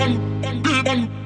Bang, bang, bang.